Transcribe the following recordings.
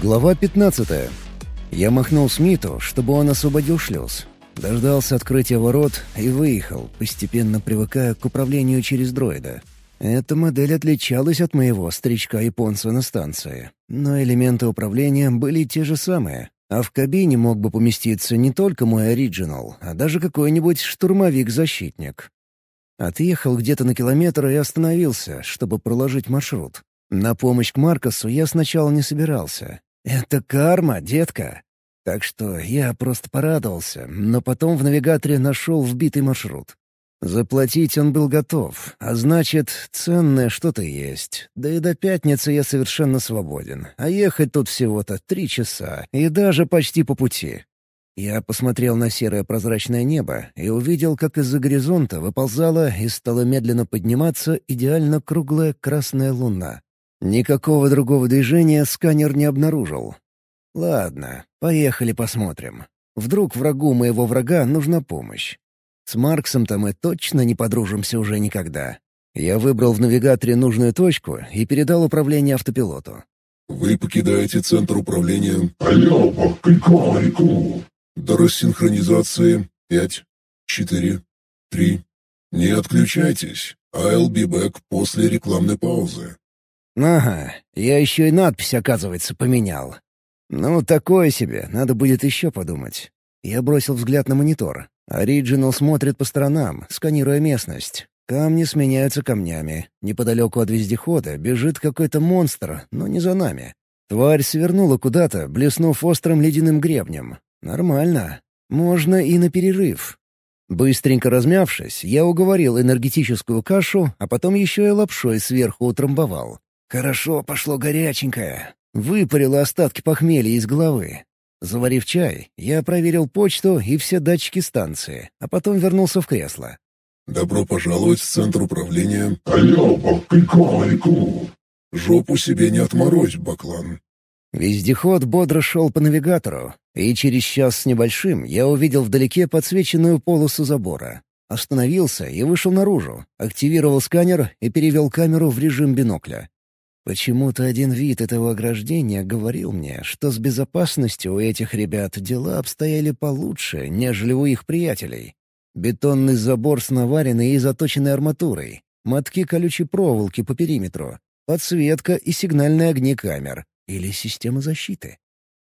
Глава 15. Я махнул Смиту, чтобы он освободил шлюз. Дождался открытия ворот и выехал, постепенно привыкая к управлению через дроида. Эта модель отличалась от моего старичка-японца на станции, но элементы управления были те же самые, а в кабине мог бы поместиться не только мой оригинал, а даже какой-нибудь штурмовик-защитник. Отъехал где-то на километр и остановился, чтобы проложить маршрут. На помощь к Маркосу я сначала не собирался. Это карма, детка. Так что я просто порадовался, но потом в навигаторе нашел вбитый маршрут. Заплатить он был готов, а значит, ценное что-то есть. Да и до пятницы я совершенно свободен, а ехать тут всего-то три часа, и даже почти по пути. Я посмотрел на серое прозрачное небо и увидел, как из-за горизонта выползала и стала медленно подниматься идеально круглая красная луна. Никакого другого движения сканер не обнаружил. Ладно, поехали посмотрим. Вдруг врагу моего врага нужна помощь. С Марксом-то мы точно не подружимся уже никогда. Я выбрал в навигаторе нужную точку и передал управление автопилоту. «Вы покидаете центр управления...» «Алло, по До рассинхронизации пять, четыре, три. Не отключайтесь. I'll be back после рекламной паузы». Ага, я еще и надпись, оказывается, поменял. Ну, такое себе, надо будет еще подумать. Я бросил взгляд на монитор. Ориджинал смотрит по сторонам, сканируя местность. Камни сменяются камнями. Неподалеку от вездехода бежит какой-то монстр, но не за нами. Тварь свернула куда-то, блеснув острым ледяным гребнем. Нормально. Можно и на перерыв. Быстренько размявшись, я уговорил энергетическую кашу, а потом еще и лапшой сверху утрамбовал. Хорошо пошло горяченькое. Выпарило остатки похмелья из головы. Заварив чай, я проверил почту и все датчики станции, а потом вернулся в кресло. «Добро пожаловать в центр управления...» «Алло, бакалькалику!» «Жопу себе не отморозь, Баклан!» Вездеход бодро шел по навигатору, и через час с небольшим я увидел вдалеке подсвеченную полосу забора. Остановился и вышел наружу, активировал сканер и перевел камеру в режим бинокля. Почему-то один вид этого ограждения говорил мне, что с безопасностью у этих ребят дела обстояли получше, нежели у их приятелей. Бетонный забор с наваренной и заточенной арматурой, мотки колючей проволоки по периметру, подсветка и сигнальные огни камер или система защиты.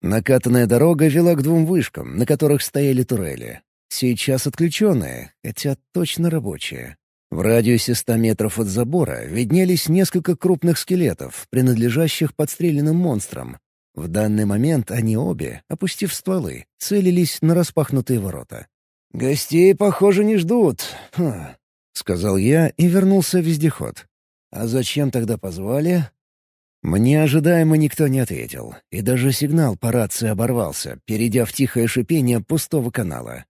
Накатанная дорога вела к двум вышкам, на которых стояли турели. Сейчас отключенные, хотя точно рабочие. В радиусе ста метров от забора виднелись несколько крупных скелетов, принадлежащих подстреленным монстрам. В данный момент они обе, опустив стволы, целились на распахнутые ворота. «Гостей, похоже, не ждут», хм, — сказал я и вернулся в вездеход. «А зачем тогда позвали?» Мне ожидаемо никто не ответил, и даже сигнал по рации оборвался, перейдя в тихое шипение пустого канала.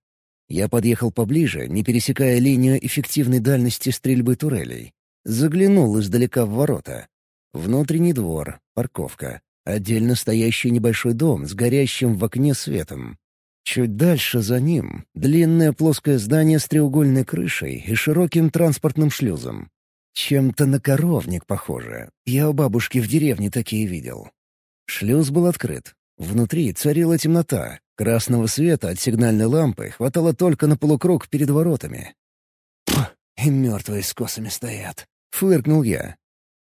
Я подъехал поближе, не пересекая линию эффективной дальности стрельбы турелей. Заглянул издалека в ворота. Внутренний двор, парковка. Отдельно стоящий небольшой дом с горящим в окне светом. Чуть дальше за ним — длинное плоское здание с треугольной крышей и широким транспортным шлюзом. Чем-то на коровник похоже. Я у бабушки в деревне такие видел. Шлюз был открыт. Внутри царила темнота, Красного света от сигнальной лампы хватало только на полукруг перед воротами. «И мертвые с косами стоят», — фыркнул я.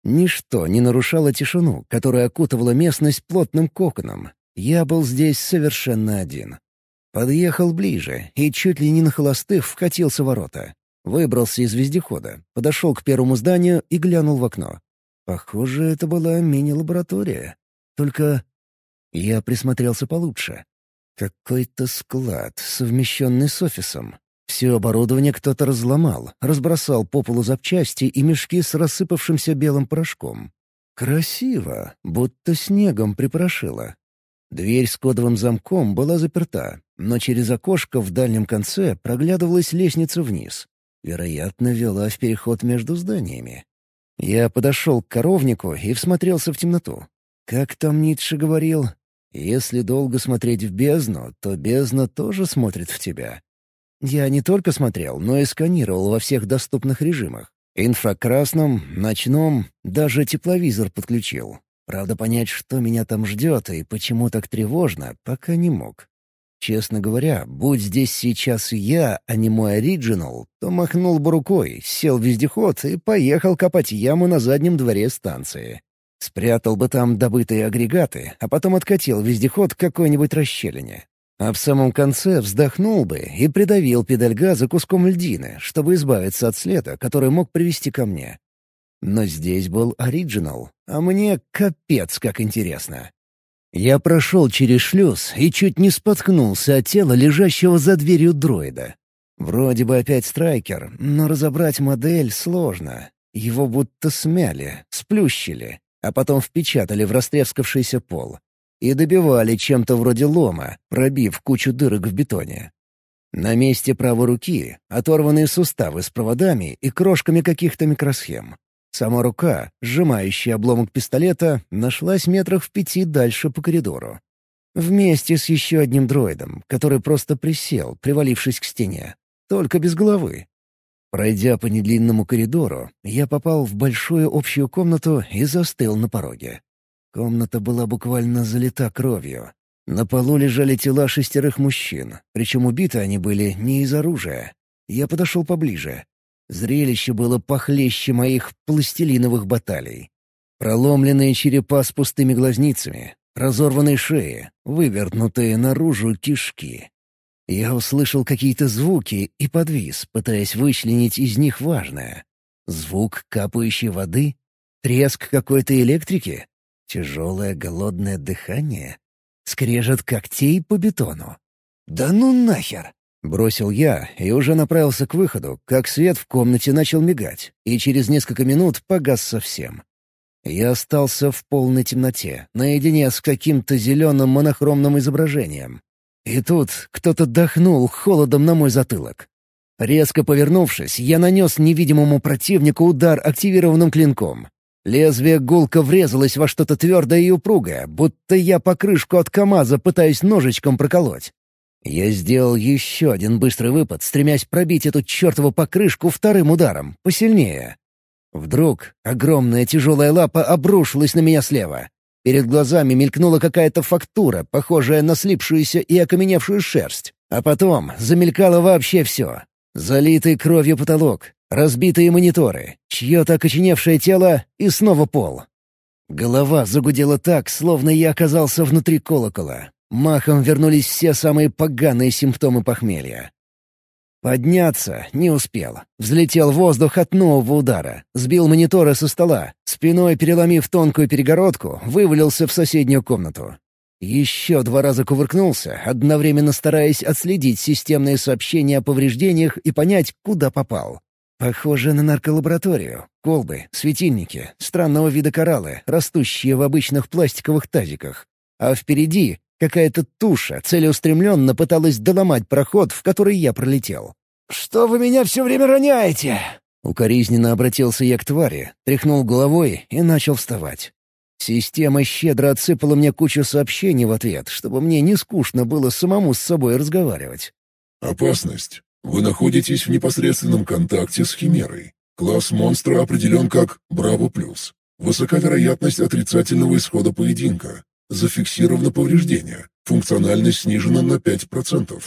Ничто не нарушало тишину, которая окутывала местность плотным коконом. Я был здесь совершенно один. Подъехал ближе и чуть ли не на холостых вкатился в ворота. Выбрался из вездехода, подошел к первому зданию и глянул в окно. Похоже, это была мини-лаборатория. Только я присмотрелся получше. Какой-то склад, совмещенный с офисом. Все оборудование кто-то разломал, разбросал по полу запчасти и мешки с рассыпавшимся белым порошком. Красиво, будто снегом припорошило. Дверь с кодовым замком была заперта, но через окошко в дальнем конце проглядывалась лестница вниз. Вероятно, вела в переход между зданиями. Я подошел к коровнику и всмотрелся в темноту. Как там Ницше говорил, если долго смотреть в бездну, то бездна тоже смотрит в тебя. Я не только смотрел, но и сканировал во всех доступных режимах. Инфракрасном, ночном, даже тепловизор подключил. Правда, понять, что меня там ждет и почему так тревожно, пока не мог. Честно говоря, будь здесь сейчас я, а не мой оригинал, то махнул бы рукой, сел в вездеход и поехал копать яму на заднем дворе станции. Спрятал бы там добытые агрегаты, а потом откатил вездеход к какой-нибудь расщелине. А в самом конце вздохнул бы и придавил педаль газа куском льдины, чтобы избавиться от следа, который мог привести ко мне. Но здесь был оригинал, а мне капец как интересно. Я прошел через шлюз и чуть не споткнулся от тела, лежащего за дверью дроида. Вроде бы опять страйкер, но разобрать модель сложно. Его будто смяли, сплющили, а потом впечатали в растрескавшийся пол и добивали чем-то вроде лома, пробив кучу дырок в бетоне. На месте правой руки оторванные суставы с проводами и крошками каких-то микросхем. Сама рука, сжимающая обломок пистолета, нашлась метрах в пяти дальше по коридору. Вместе с еще одним дроидом, который просто присел, привалившись к стене. Только без головы. Пройдя по недлинному коридору, я попал в большую общую комнату и застыл на пороге. Комната была буквально залита кровью. На полу лежали тела шестерых мужчин, причем убиты они были не из оружия. Я подошел поближе. Зрелище было похлеще моих пластилиновых баталий. Проломленные черепа с пустыми глазницами, разорванные шеи, вывернутые наружу кишки. Я услышал какие-то звуки и подвис, пытаясь вычленить из них важное. Звук капающей воды? Треск какой-то электрики? Тяжелое голодное дыхание? Скрежет когтей по бетону. «Да ну нахер!» — бросил я и уже направился к выходу, как свет в комнате начал мигать, и через несколько минут погас совсем. Я остался в полной темноте, наедине с каким-то зеленым монохромным изображением. И тут кто-то дохнул холодом на мой затылок. Резко повернувшись, я нанес невидимому противнику удар активированным клинком. Лезвие гулко врезалось во что-то твердое и упругое, будто я покрышку от КамАЗа пытаюсь ножичком проколоть. Я сделал еще один быстрый выпад, стремясь пробить эту чертову покрышку вторым ударом, посильнее. Вдруг огромная тяжелая лапа обрушилась на меня слева. Перед глазами мелькнула какая-то фактура, похожая на слипшуюся и окаменевшую шерсть. А потом замелькало вообще все. Залитый кровью потолок, разбитые мониторы, чье-то окоченевшее тело и снова пол. Голова загудела так, словно я оказался внутри колокола. Махом вернулись все самые поганые симптомы похмелья. Подняться не успел. Взлетел в воздух от нового удара. Сбил мониторы со стола. Спиной переломив тонкую перегородку, вывалился в соседнюю комнату. Еще два раза кувыркнулся, одновременно стараясь отследить системные сообщения о повреждениях и понять, куда попал. Похоже на нарколабораторию. Колбы, светильники, странного вида кораллы, растущие в обычных пластиковых тазиках. А впереди какая-то туша целеустремленно пыталась доломать проход, в который я пролетел. «Что вы меня все время роняете?» Укоризненно обратился я к твари, тряхнул головой и начал вставать. Система щедро отсыпала мне кучу сообщений в ответ, чтобы мне не скучно было самому с собой разговаривать. «Опасность. Вы находитесь в непосредственном контакте с Химерой. Класс монстра определен как «Браво+.» Высока вероятность отрицательного исхода поединка. Зафиксировано повреждение. Функциональность снижена на 5%.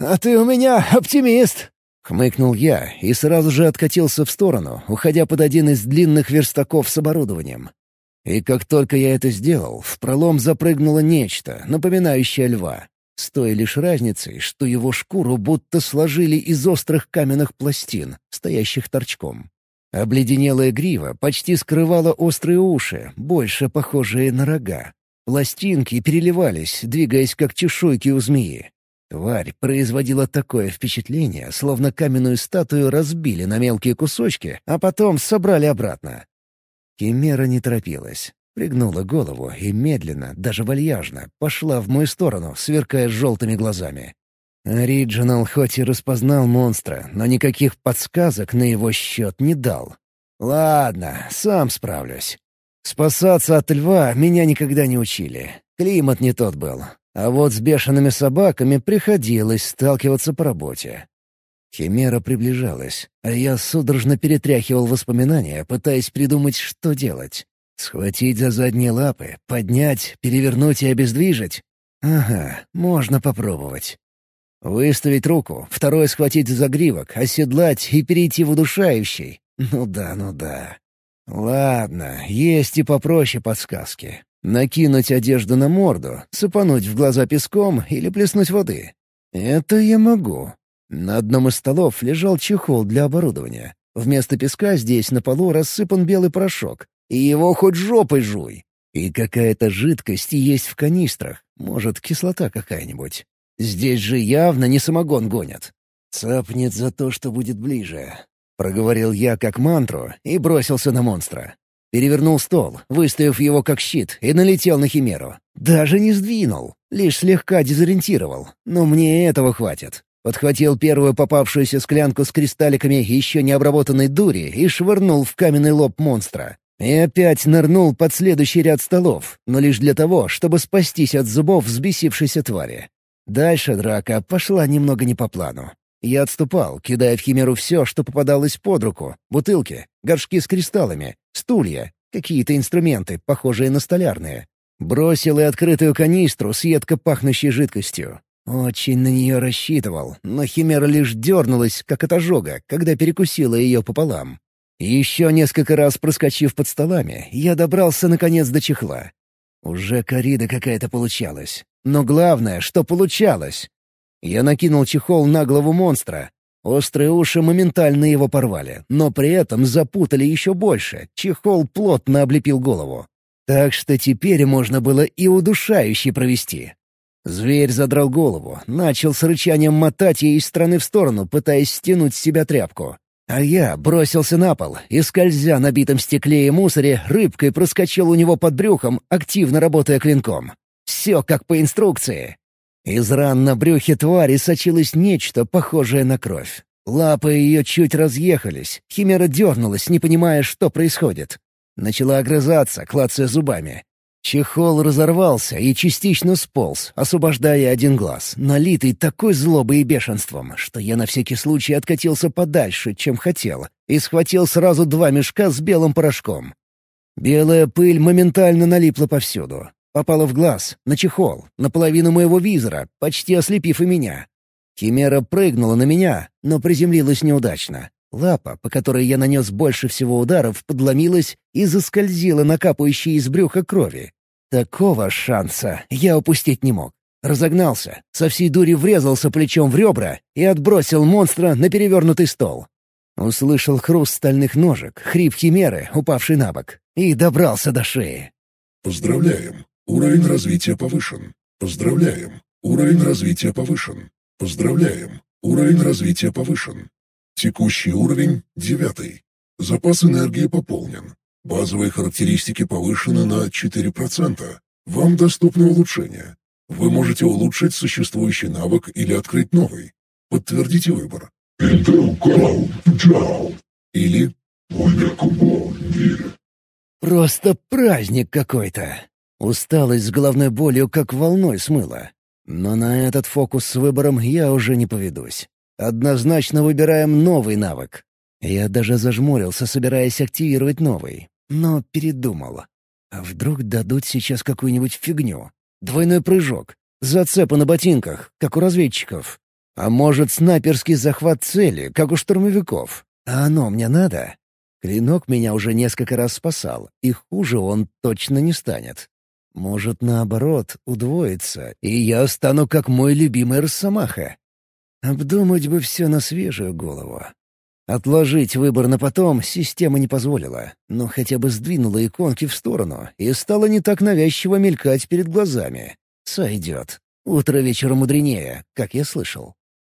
«А ты у меня оптимист!» Хмыкнул я и сразу же откатился в сторону, уходя под один из длинных верстаков с оборудованием. И как только я это сделал, в пролом запрыгнуло нечто, напоминающее льва. С той лишь разницей, что его шкуру будто сложили из острых каменных пластин, стоящих торчком. Обледенелая грива почти скрывала острые уши, больше похожие на рога. Пластинки переливались, двигаясь как чешуйки у змеи. Тварь производила такое впечатление, словно каменную статую разбили на мелкие кусочки, а потом собрали обратно. Химера не торопилась. Пригнула голову и медленно, даже вальяжно, пошла в мою сторону, сверкая желтыми глазами. Ориджинал хоть и распознал монстра, но никаких подсказок на его счет не дал. «Ладно, сам справлюсь. Спасаться от льва меня никогда не учили. Климат не тот был. А вот с бешеными собаками приходилось сталкиваться по работе. Химера приближалась, а я судорожно перетряхивал воспоминания, пытаясь придумать, что делать. Схватить за задние лапы, поднять, перевернуть и обездвижить? Ага, можно попробовать. Выставить руку, второй схватить за гривок, оседлать и перейти в удушающий. Ну да, ну да. Ладно, есть и попроще подсказки. Накинуть одежду на морду, сыпануть в глаза песком или плеснуть воды. Это я могу. На одном из столов лежал чехол для оборудования. Вместо песка здесь на полу рассыпан белый порошок. И его хоть жопой жуй. И какая-то жидкость есть в канистрах. Может, кислота какая-нибудь. Здесь же явно не самогон гонят. Цапнет за то, что будет ближе. Проговорил я как мантру и бросился на монстра. Перевернул стол, выставив его как щит, и налетел на химеру. Даже не сдвинул, лишь слегка дезориентировал. Но мне этого хватит. Подхватил первую попавшуюся склянку с кристалликами еще не обработанной дури и швырнул в каменный лоб монстра. И опять нырнул под следующий ряд столов, но лишь для того, чтобы спастись от зубов взбесившейся твари. Дальше драка пошла немного не по плану. Я отступал, кидая в химеру все, что попадалось под руку. Бутылки, горшки с кристаллами, стулья, какие-то инструменты, похожие на столярные. Бросил и открытую канистру с едко пахнущей жидкостью. Очень на нее рассчитывал, но химера лишь дернулась, как от ожога, когда перекусила ее пополам. Еще несколько раз проскочив под столами, я добрался наконец до чехла. Уже корида какая-то получалась. Но главное, что получалось. Я накинул чехол на голову монстра. Острые уши моментально его порвали, но при этом запутали еще больше. Чехол плотно облепил голову. Так что теперь можно было и удушающий провести. Зверь задрал голову, начал с рычанием мотать ей из стороны в сторону, пытаясь стянуть с себя тряпку. А я бросился на пол и, скользя на битом стекле и мусоре, рыбкой проскочил у него под брюхом, активно работая клинком. Все как по инструкции. Из ран на брюхе твари сочилось нечто похожее на кровь. Лапы ее чуть разъехались, химера дернулась, не понимая, что происходит. Начала огрызаться, клацая зубами. Чехол разорвался и частично сполз, освобождая один глаз, налитый такой злобой и бешенством, что я на всякий случай откатился подальше, чем хотел, и схватил сразу два мешка с белым порошком. Белая пыль моментально налипла повсюду. Попала в глаз, на чехол, на половину моего визора, почти ослепив и меня. Химера прыгнула на меня, но приземлилась неудачно. Лапа, по которой я нанес больше всего ударов, подломилась и заскользила на капающей из брюха крови. Такого шанса я упустить не мог. Разогнался, со всей дури врезался плечом в ребра и отбросил монстра на перевернутый стол. Услышал хруст стальных ножек, хрип химеры, упавший на бок, и добрался до шеи. «Поздравляем! Уровень развития повышен. Поздравляем. Уровень развития повышен. Поздравляем. Уровень развития повышен. Текущий уровень — девятый. Запас энергии пополнен. Базовые характеристики повышены на 4%. Вам доступны улучшения. Вы можете улучшить существующий навык или открыть новый. Подтвердите выбор. Или Просто праздник какой-то. Усталость с головной болью как волной смыла. Но на этот фокус с выбором я уже не поведусь. Однозначно выбираем новый навык. Я даже зажмурился, собираясь активировать новый. Но передумал. А вдруг дадут сейчас какую-нибудь фигню? Двойной прыжок. Зацепы на ботинках, как у разведчиков. А может, снайперский захват цели, как у штурмовиков? А оно мне надо? Клинок меня уже несколько раз спасал, и хуже он точно не станет. Может, наоборот, удвоится, и я стану как мой любимый Росомаха. Обдумать бы все на свежую голову. Отложить выбор на потом система не позволила, но хотя бы сдвинула иконки в сторону и стала не так навязчиво мелькать перед глазами. Сойдет. Утро вечера мудренее, как я слышал.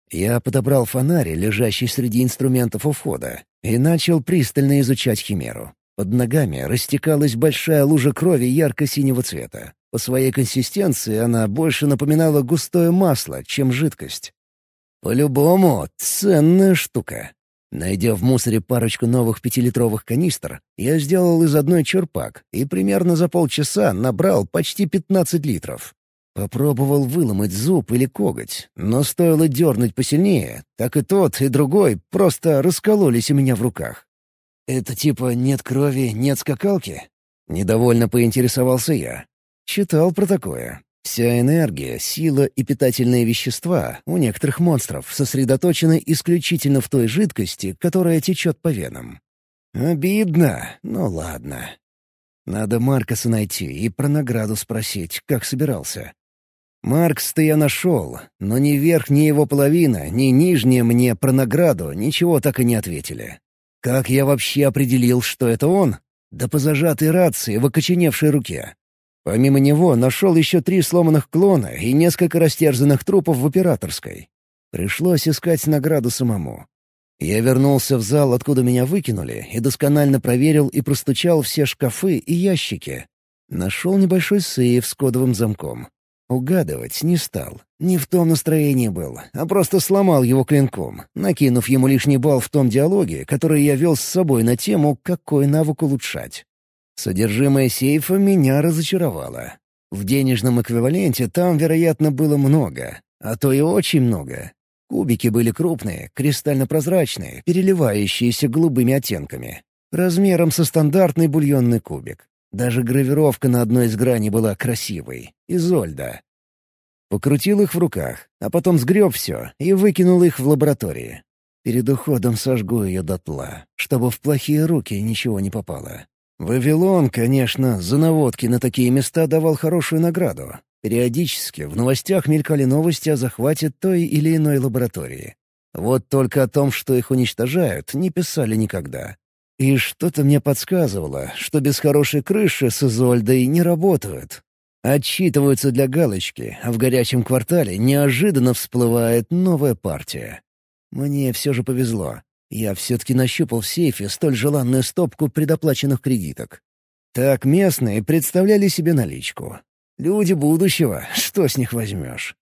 Я подобрал фонарь, лежащий среди инструментов у входа, и начал пристально изучать химеру. Под ногами растекалась большая лужа крови ярко-синего цвета. По своей консистенции она больше напоминала густое масло, чем жидкость. По-любому, ценная штука. Найдя в мусоре парочку новых пятилитровых канистр, я сделал из одной черпак и примерно за полчаса набрал почти 15 литров. Попробовал выломать зуб или коготь, но стоило дернуть посильнее, так и тот, и другой просто раскололись у меня в руках. Это типа нет крови, нет скакалки? Недовольно поинтересовался я. Читал про такое. Вся энергия, сила и питательные вещества у некоторых монстров сосредоточены исключительно в той жидкости, которая течет по венам. Обидно, но ладно. Надо Маркоса найти и про награду спросить, как собирался. Маркс-то я нашел, но ни верх, ни его половина, ни нижняя мне про награду ничего так и не ответили. Как я вообще определил, что это он? Да по зажатой рации в окоченевшей руке. Помимо него нашел еще три сломанных клона и несколько растерзанных трупов в операторской. Пришлось искать награду самому. Я вернулся в зал, откуда меня выкинули, и досконально проверил и простучал все шкафы и ящики. Нашел небольшой сейф с кодовым замком. Угадывать не стал. Не в том настроении был, а просто сломал его клинком, накинув ему лишний балл в том диалоге, который я вел с собой на тему «какой навык улучшать». Содержимое сейфа меня разочаровало. В денежном эквиваленте там, вероятно, было много, а то и очень много. Кубики были крупные, кристально-прозрачные, переливающиеся голубыми оттенками. Размером со стандартный бульонный кубик. Даже гравировка на одной из граней была красивой. Изольда. Покрутил их в руках, а потом сгреб все и выкинул их в лаборатории. Перед уходом сожгу ее дотла, чтобы в плохие руки ничего не попало. Вавилон, конечно, за наводки на такие места давал хорошую награду. Периодически в новостях мелькали новости о захвате той или иной лаборатории. Вот только о том, что их уничтожают, не писали никогда. И что-то мне подсказывало, что без хорошей крыши с Изольдой не работают. Отчитываются для галочки, а в горячем квартале неожиданно всплывает новая партия. Мне все же повезло. Я все-таки нащупал в сейфе столь желанную стопку предоплаченных кредиток. Так местные представляли себе наличку. Люди будущего, что с них возьмешь?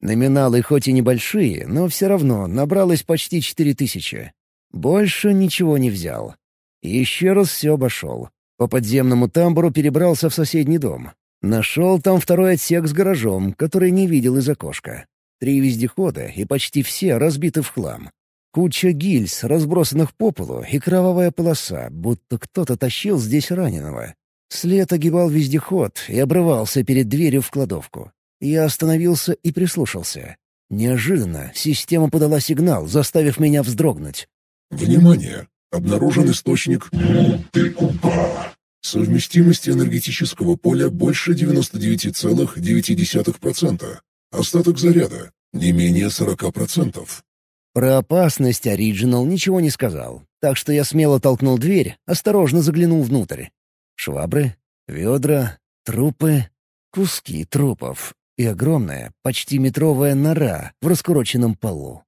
Номиналы хоть и небольшие, но все равно набралось почти четыре тысячи. Больше ничего не взял. Еще раз все обошел. По подземному тамбуру перебрался в соседний дом. Нашел там второй отсек с гаражом, который не видел из окошка. Три вездехода, и почти все разбиты в хлам. Куча гильз, разбросанных по полу, и кровавая полоса, будто кто-то тащил здесь раненого. След огибал вездеход и обрывался перед дверью в кладовку. Я остановился и прислушался. Неожиданно система подала сигнал, заставив меня вздрогнуть. «Внимание! Обнаружен источник Мультикупа. Совместимость энергетического поля больше 99,9%. Остаток заряда не менее 40%. Про опасность Ориджинал ничего не сказал, так что я смело толкнул дверь, осторожно заглянул внутрь. Швабры, ведра, трупы, куски трупов и огромная, почти метровая нора в раскуроченном полу.